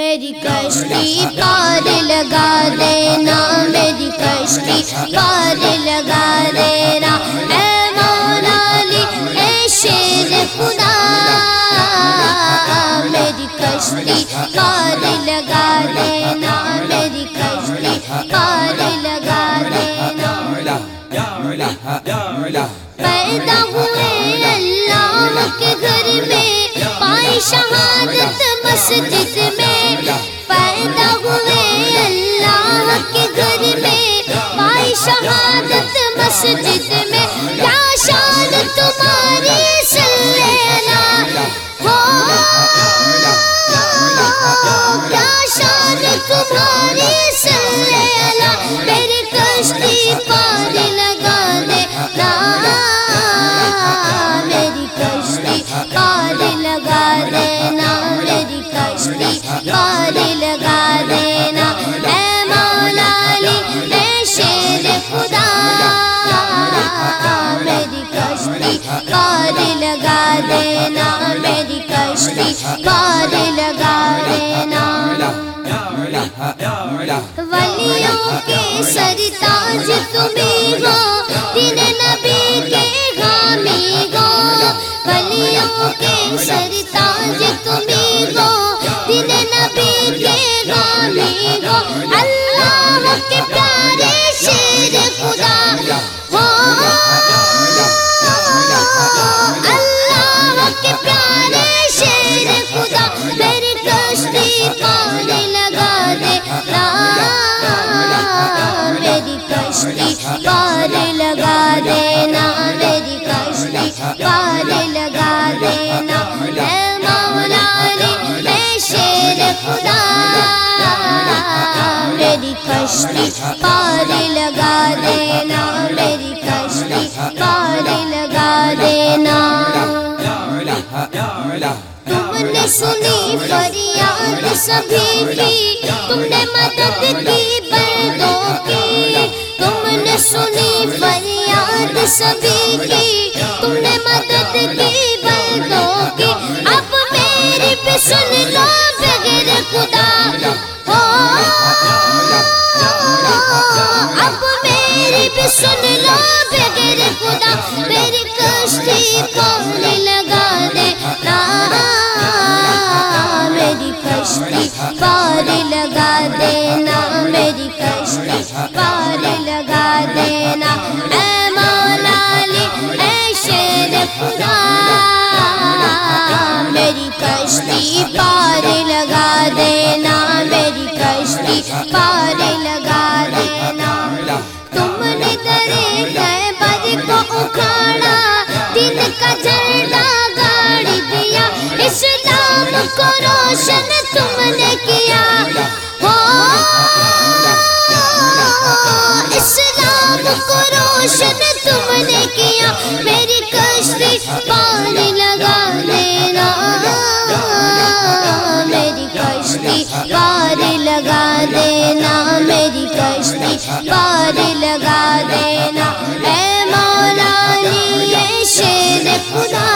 میری کشتی پار لگا دینا، میری کشتی پار لگا دینا۔ اے مولا علی، اے شیر خدا، میری کشتی پار لگا دینا، میری کشتی پار لگا دینا۔ پیدا ہوئے اللہ کے گھر میں پائی شہادت مسجد میں پار لگا دینا میری کشتی پار لگا دینا ولیوں کے سرتاج تمہیں ہو دن نبی کے غامی گو ولیوں کے سرتاج تمہیں ہو دن نبی کے غامی گو اللہ کے پیارے شیر خدا ہو کشتی پار لگا دینا، میری کشتی پار لگا دینا۔ تم نے سنی فریاد سبھی کی، تم نے مدد کی بردوں کی۔ تم نے سنی فریاد سبھی کی، تم نے مدد کی بردوں کی۔ اب میری بھی سن لو بغیر خدا۔ ہو۔ اب میری بھی سن لو بغیر خدا، میری کشتی پار لگا دے؟ میری کشتی پار لگا دینا میری کشتی پار لگا دینا اے مولا علی، اے شیر خدا، میری کشتی پار لگا دینا میری کشتی پار لگا دینا میری کشتی پار لگا دینا۔ اے مولا علی شیر خدا۔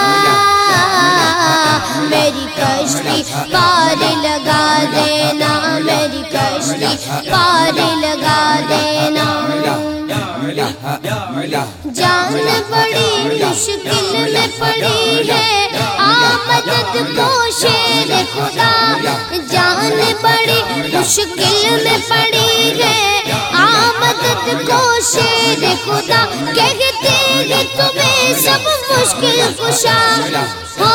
میری کشتی پار لگا دینا۔ میری کشتی پار لگا دینا۔ جان بڑی مشکل میں پڑی ہے۔ آمدد کو شیر خدا، جان بڑی، مشکل میں پڑی ہے۔ آمدد کو شیر خدا، کہتے ہیں تمہیں سب مشکل کشا۔ ہو،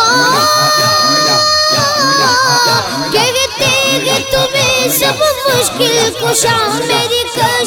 کہتے ہیں تمہیں سب مشکل کشا۔ میری کر